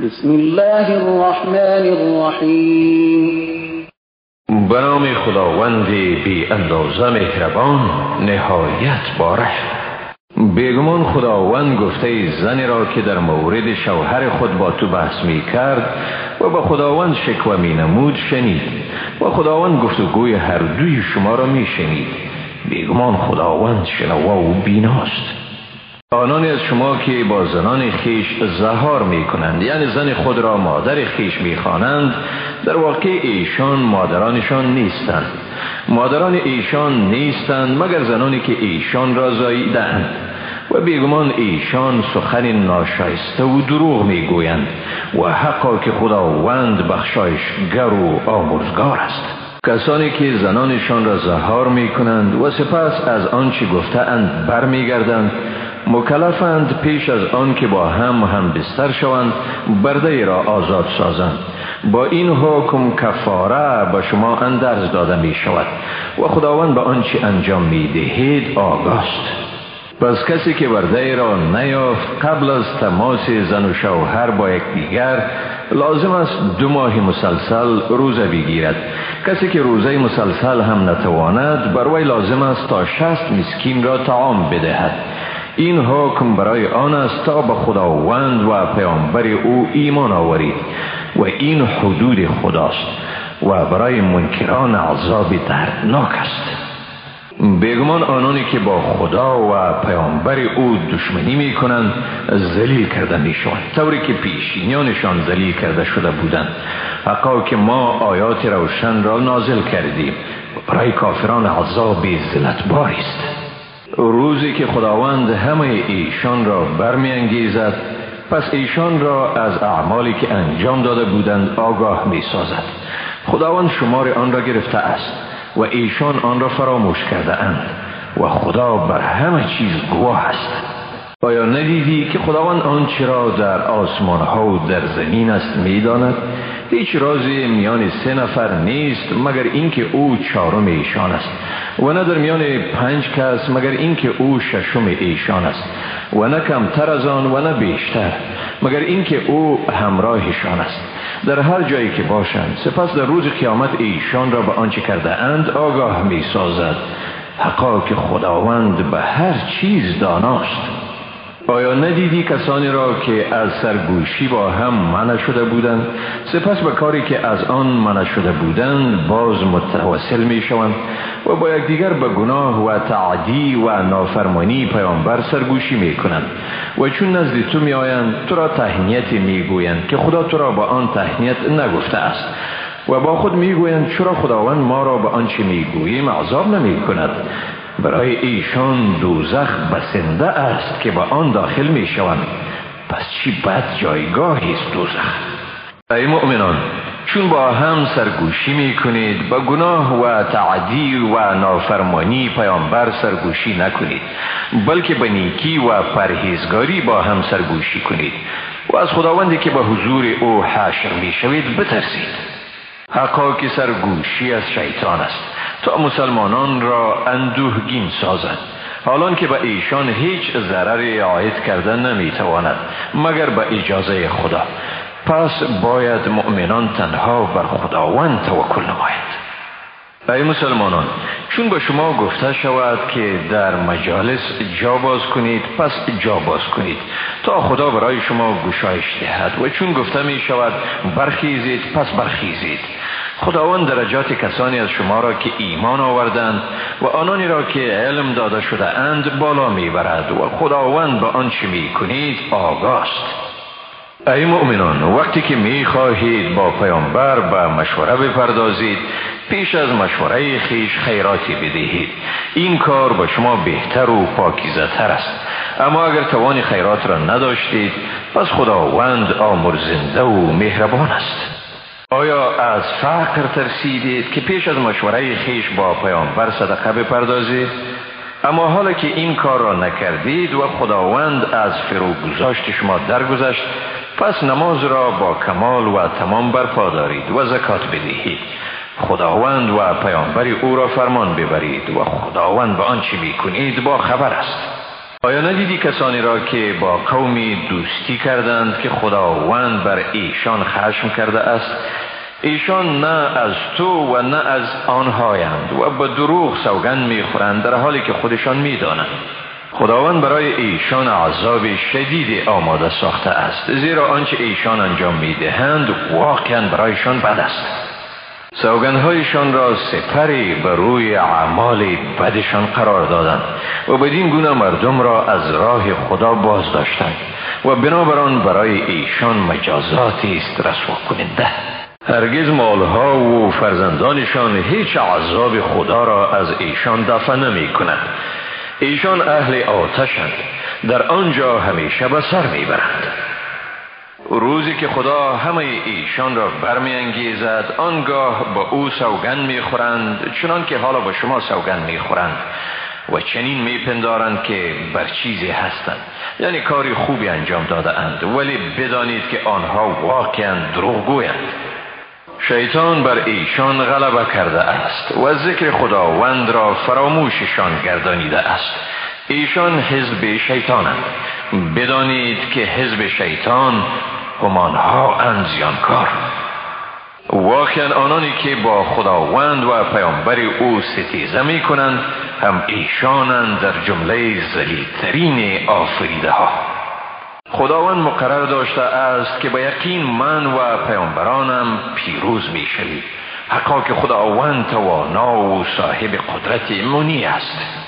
بسم الله الرحمن الرحیم. به نام خداوند بی اندازه مهربان نهایت باره بیگمان خداوند گفته زنی را که در مورد شوهر خود با تو بحث می کرد و به خداوند شکوه می نمود شنید. و خداوند گفتگوی هر دوی شما را می شنید. بیگمان خداوند شنوا و بیناست. آنانی از شما که با زنان خیش زهار می کنند یعنی زن خود را مادر خیش می خوانند در واقع ایشان مادرانشان نیستند. مادران ایشان نیستند مگر زنانی که ایشان را زاییدند و بیگمان ایشان سخن ناشایسته و دروغ می گویند و حقا که خداوند گر و آمرزگار است. کسانی که زنانشان را زهار می کنند و سپس از آنچه گفتهاند برمیگردند مکلفند پیش از آن که با هم هم بستر شوند برده را آزاد سازند. با این حکم کفاره به شما اندرز داده می شود و خداوند به آنچه انجام می دهید آگاست. پس کسی که برده را نیافت قبل از تماس زن و شوهر با یکدیگر لازم است دو ماه مسلسل روزه بگیرد. کسی که روزه مسلسل هم نتواند بر لازم است تا شست مسکین را تعام بدهد. این حکم برای آن است تا به خداوند و پیامبر او ایمان آورید و این حدود خداست و برای منکران عذاب دردناک است. بیگمان آنانی که با خدا و پیامبر او دشمنی می کنند زلیل کرده می شوند طوری که پیشینیانشان زلیل کرده شده بودند. حقا که ما آیات روشن را نازل کردیم. برای کافران عذاب زلتباری است. روزی که خداوند همه ایشان را برمیانگیزد پس ایشان را از اعمالی که انجام داده بودند آگاه می سازد خداوند شمار آن را گرفته است و ایشان آن را فراموش کرده اند و خدا بر همه چیز گواه است. آیا ندیدی که خداوند آنچه را در آسمان ها و در زمین است می‌داند؟ هیچ رازی میان سه نفر نیست مگر اینکه او چهارم ایشان است. و نه در میان پنج کس مگر اینکه او ششم ایشان است. و نه کمتر از آن و نه بیشتر مگر اینکه او همراهشان است. در هر جایی که باشند سپس در روز قیامت ایشان را به آنچه کرده اند آگاه می سازد حقا که خداوند به هر چیز داناست. آیا ندیدی کسانی را که از سرگوشی با هم منع شده بودند؟ سپس به کاری که از آن منع شده بودند باز متوسل می شوند و با یکدیگر به گناه و تعدی و نافرمانی پیامبر سرگوشی می کنند و چون نزد تو می آیند تو را تهنیت می گویند که خدا تو را با آن تهنیت نگفته است و با خود می گویند چرا خداوند ما را به آنچه می گوییم عذاب نمی کند برای ایشان دوزخ بسنده است که به آن داخل می شوند پس چی بد جایگاهی است دوزخ؟ ای مؤمنان چون با هم سرگوشی می کنید با گناه و تعدی و نافرمانی پیامبر سرگوشی نکنید بلکه به نیکی و پرهیزگاری با هم سرگوشی کنید و از خداوندی که به حضور او حشر می شوید بترسید. حقا که سرگوشی از شیطان است. تا مسلمانان را اندوهگین سازد حالان که به ایشان هیچ ضرری عاید کردن نمی‌تواند مگر به اجازه خدا. پس باید مؤمنان تنها بر خداوند توکل نماید. ای مسلمانان چون به شما گفته شود که در مجالس جا باز کنید پس جا باز کنید. تا خدا برای شما گشایش دهد. و چون گفته می شود برخیزید پس برخیزید. خداوند درجات کسانی از شما را که ایمان آوردند و آنانی را که علم داده شده اند بالا می برد و خداوند به آنچه می کنید آگاست. ای مؤمنان وقتی که می خواهید با پیامبر به مشوره بپردازید پیش از مشوره خیش خیراتی بدهید. این کار به شما بهتر و پاکیزه تر است. اما اگر توان خیرات را نداشتید پس خداوند آمرزنده و مهربان است. آیا از فقر ترسیدید که پیش از مشوره خیش با پیامبر صدقه بپردازید؟ اما حالا که این کار را نکردید و خداوند از فروگذاشت شما درگذشت پس نماز را با کمال و تمام برپا دارید و زکات بدهید. خداوند و پیامبر او را فرمان ببرید و خداوند به آنچه می کنید با خبر است. آیا ندیدی کسانی را که با قومی دوستی کردند که خداوند بر ایشان خشم کرده است؟ ایشان نه از تو و نه از آنهایند و به دروغ سوگند می‌خورند در حالی که خودشان می‌دانند. خداوند برای ایشان عذاب شدید آماده ساخته است زیرا آنچه ایشان انجام می‌دهند واقعا برایشان بد است. سوگندهایشان را سپری بر روی اعمال بدشان قرار دادند و بدین گونه مردم را از راه خدا باز داشتند و بنابران برای ایشان مجازاتی است رسوا کننده. هرگز مالها و فرزندانشان هیچ عذاب خدا را از ایشان دفع نمی کند ایشان اهل آتشند. در آنجا همیشه به سر می‌برند روزی که خدا همه ایشان را برمیانگیزد آنگاه با او سوگند می‌خورند چنان که حالا با شما سوگند می‌خورند و چنین میپندارند که بر چیزی هستند. یعنی کاری خوبی انجام داده اند ولی بدانید که آنها واقعا دروغ گویند شیطان بر ایشان غلبه کرده است و ذکر خداوند را فراموششان گردانیده است. ایشان حزب شیطانند. بدانید که حزب شیطان همانها اند زیانکار. واقعا آنانی که با خداوند و پیامبر او ستیزه می کنند هم ایشانند در جمله زلیترین آفریده ها خداوند مقرر داشته است که به یقین من و پیامبرانم پیروز می شوید حقا که خداوند توانا و صاحب قدرت منی است.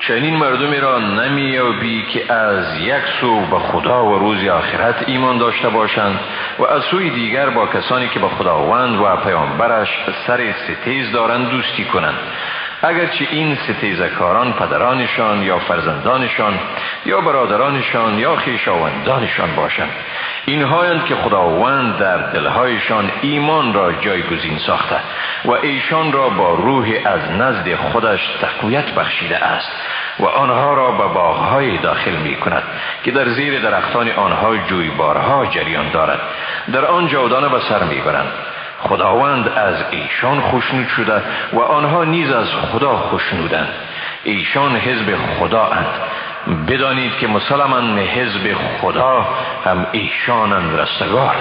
چنین مردمی را نمیابی که از یک سو به خدا و روز آخرت ایمان داشته باشند و از سوی دیگر با کسانی که به خداوند و پیامبرش سر ستیز دارند دوستی کنند. اگرچه این ستیزکاران پدرانشان یا فرزندانشان یا برادرانشان یا خیشاوندانشان باشند. اینهایند که خداوند در دلهایشان ایمان را جایگزین ساخته و ایشان را با روح از نزد خودش تقویت بخشیده است و آنها را به باغهای داخل می کند که در زیر درختان آنها جویبارها جریان دارد. در آن جودانه به سر می برند خداوند از ایشان خوشنود شده و آنها نیز از خدا خوشنودند ایشان حزب خدا اند بدانید که مسلمان حزب خدا هم ایشانند رستگار.